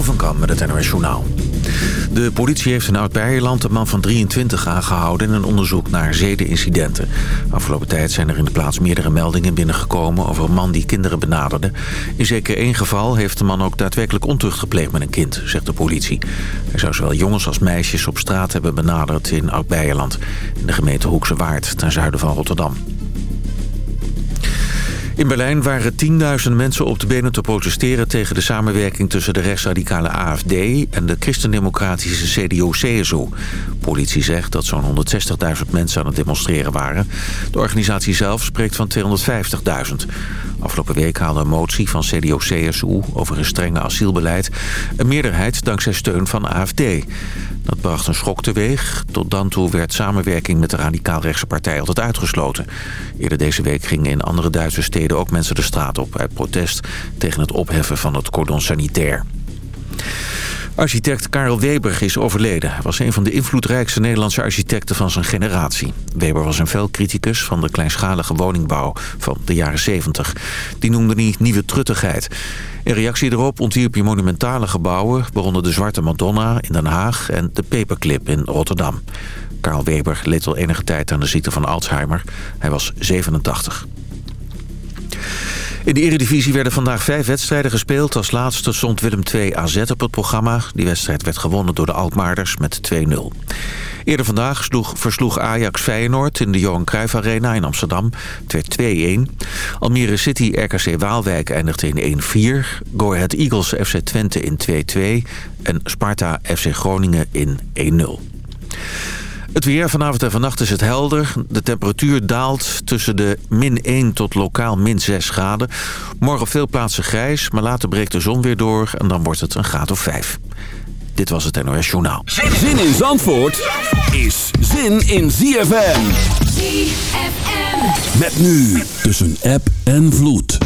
Van met het NOS. De politie heeft in Oud-Beijerland een man van 23 aangehouden... in een onderzoek naar zedenincidenten. Afgelopen tijd zijn er in de plaats meerdere meldingen binnengekomen... over een man die kinderen benaderde. In zeker één geval heeft de man ook daadwerkelijk ontucht gepleegd met een kind, zegt de politie. Hij zou zowel jongens als meisjes op straat hebben benaderd in Oud-Beijerland... in de gemeente Hoekse Waard, ten zuiden van Rotterdam. In Berlijn waren 10.000 mensen op de benen te protesteren... tegen de samenwerking tussen de rechtsradicale AFD... en de christendemocratische CDU-CSU. Politie zegt dat zo'n 160.000 mensen aan het demonstreren waren. De organisatie zelf spreekt van 250.000. Afgelopen week haalde een motie van CDU-CSU over een strenge asielbeleid... een meerderheid dankzij steun van AFD. Dat bracht een schok teweeg. Tot dan toe werd samenwerking met de radicaal-rechtse partij altijd uitgesloten. Eerder deze week gingen in andere Duitse steden ook mensen de straat op... uit protest tegen het opheffen van het cordon sanitair. Architect Karel Weber is overleden. Hij was een van de invloedrijkste Nederlandse architecten van zijn generatie. Weber was een fel criticus van de kleinschalige woningbouw van de jaren 70. Die noemde hij nieuwe truttigheid. In reactie erop ontwierp hij monumentale gebouwen... waaronder de Zwarte Madonna in Den Haag en de Paperclip in Rotterdam. Karel Weber leed al enige tijd aan de ziekte van Alzheimer. Hij was 87. In de Eredivisie werden vandaag vijf wedstrijden gespeeld. Als laatste stond Willem II AZ op het programma. Die wedstrijd werd gewonnen door de Alkmaarders met 2-0. Eerder vandaag sloeg, versloeg Ajax Feyenoord in de Johan Cruijff Arena in Amsterdam. Het werd 2-1. Almere City RKC Waalwijk eindigde in 1-4. Go Ahead Eagles FC Twente in 2-2. En Sparta FC Groningen in 1-0. Het weer vanavond en vannacht is het helder. De temperatuur daalt tussen de min 1 tot lokaal min 6 graden. Morgen veel plaatsen grijs, maar later breekt de zon weer door... en dan wordt het een graad of 5. Dit was het NOS Journaal. Zin in Zandvoort is zin in ZFM. ZFM. Met nu tussen app en vloed.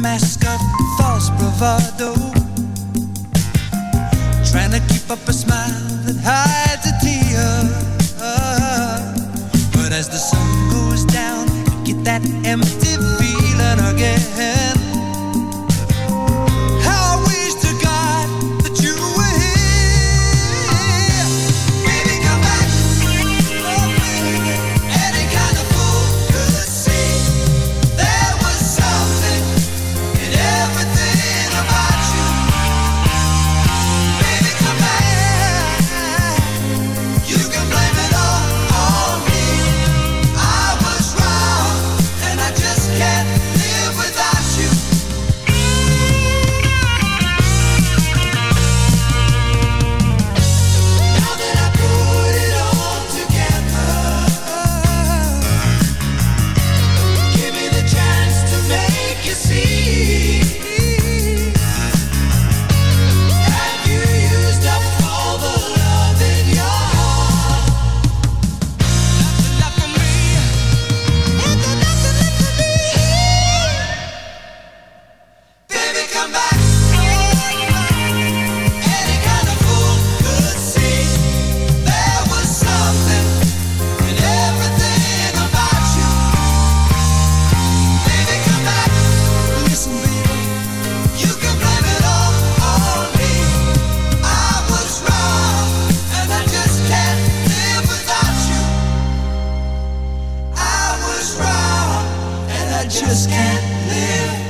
mask of false bravado, trying to keep up a smile. Girl,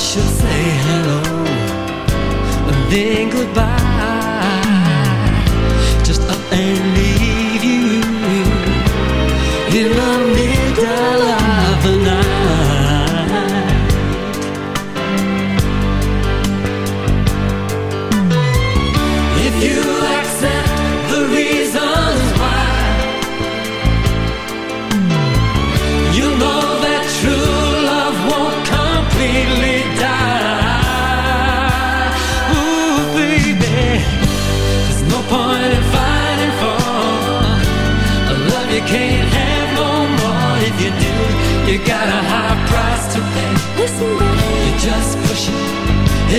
should say hello and then goodbye. Just up and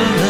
Love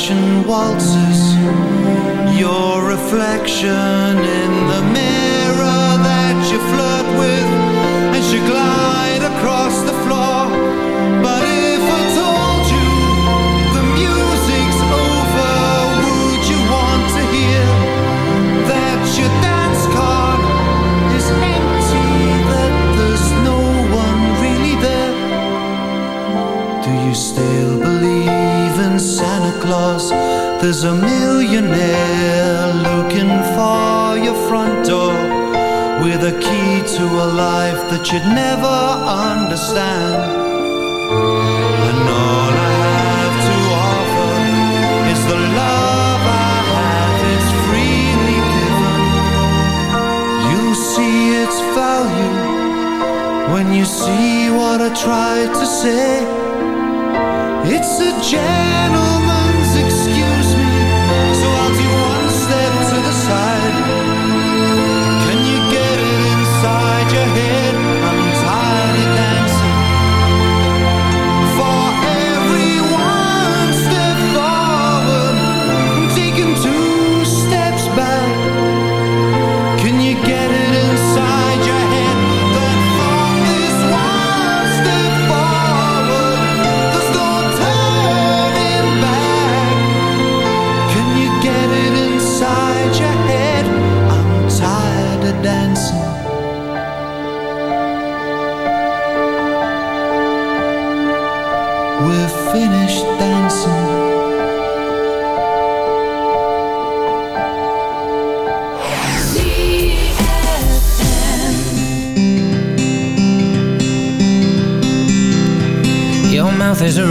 Old fashioned waltzes. Your reflection in the mirror that you flirt with as you glide There's a millionaire looking for your front door with a key to a life that you'd never understand. And all I have to offer is the love I have, it's freely given. You'll see its value when you see what I tried to say. It's a gentleman's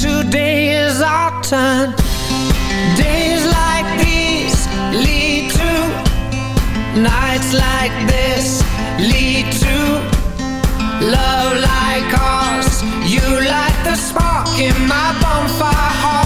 today is our turn. Days like these lead to Nights like this lead to Love like ours. You light the spark in my bonfire heart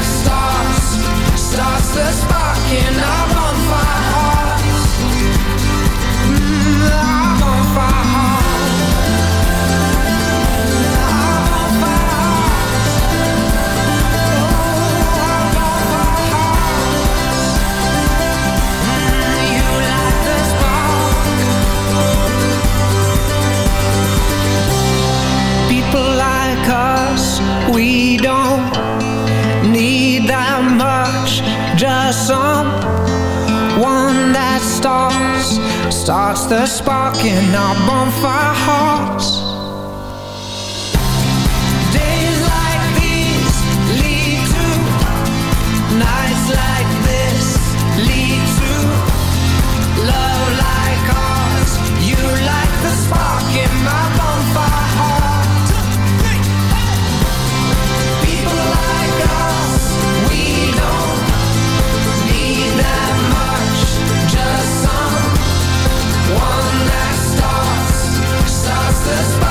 starts, the spark in our starts the spark in our bonfire hearts. Days like these lead to nights like the spark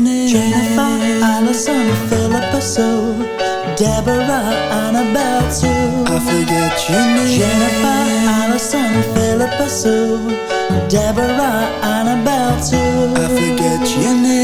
Jimmy, Jennifer, Allison, Philippa Sue, Deborah, Annabelle too. I forget your name.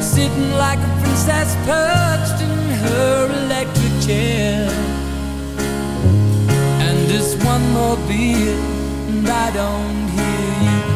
Sitting like a princess perched in her electric chair. And this one more beer, and I don't hear you.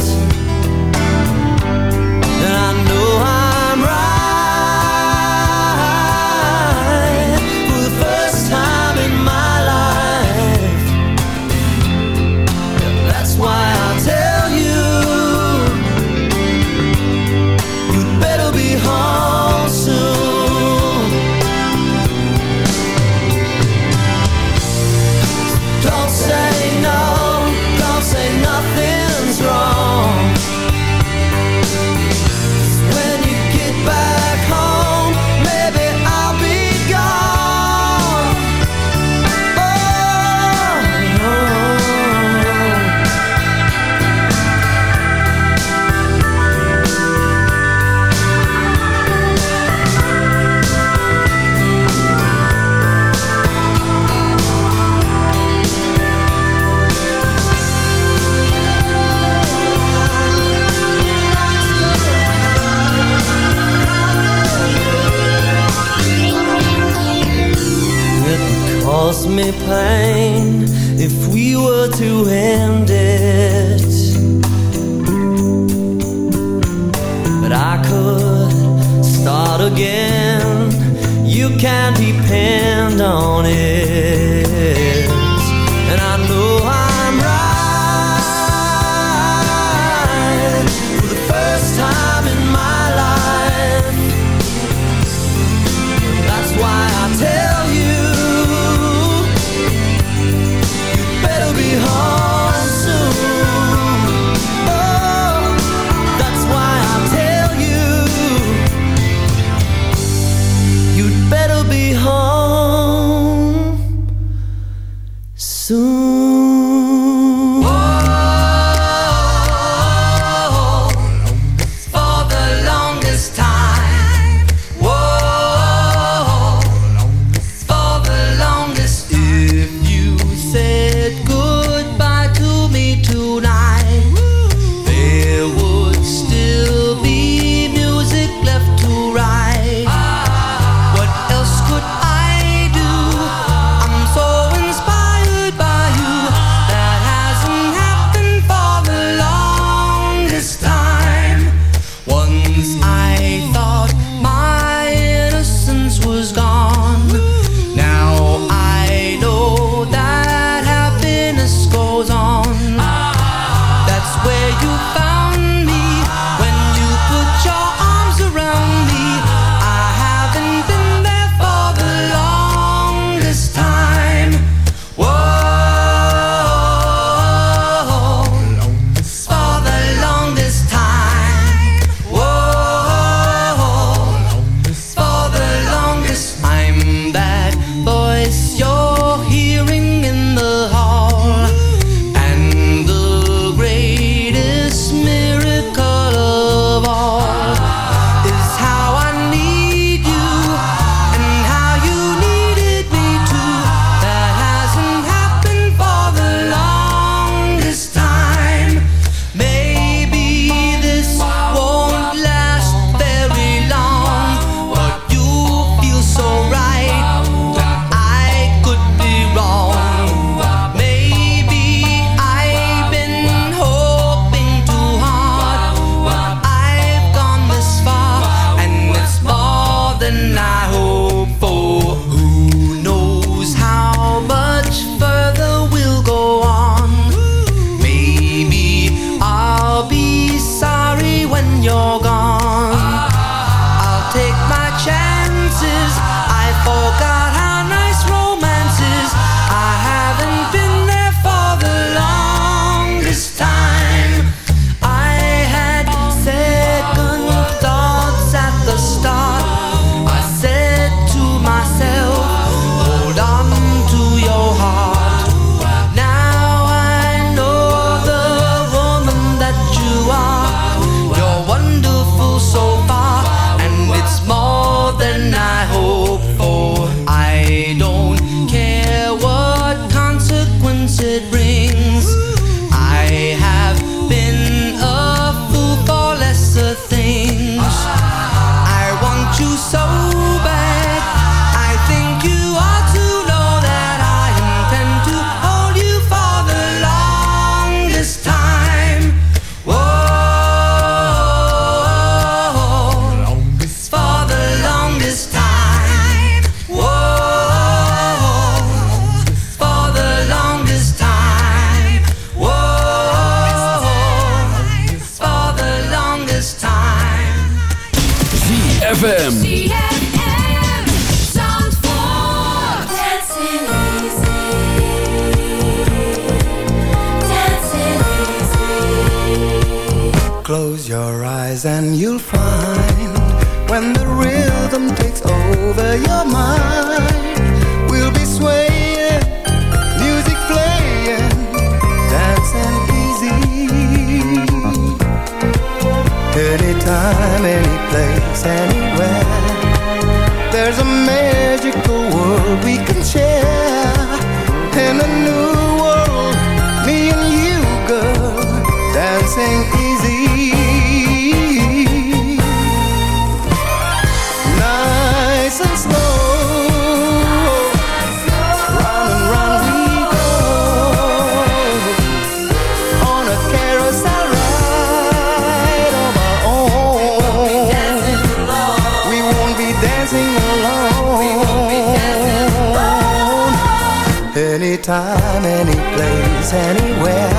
Anytime, any place, anywhere.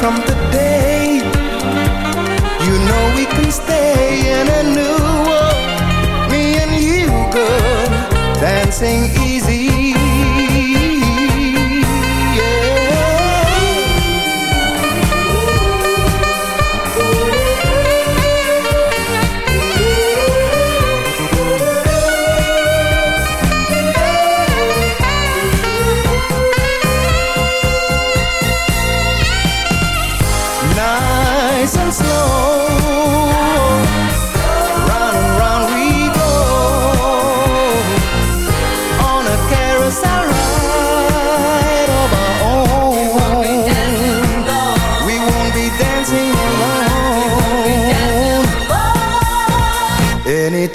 From today, you know we can stay in a new world. Me and you, girl, dancing.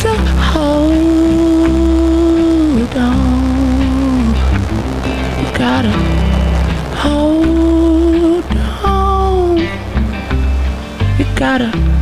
got to hold on. You gotta hold on. You gotta.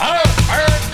Up, up,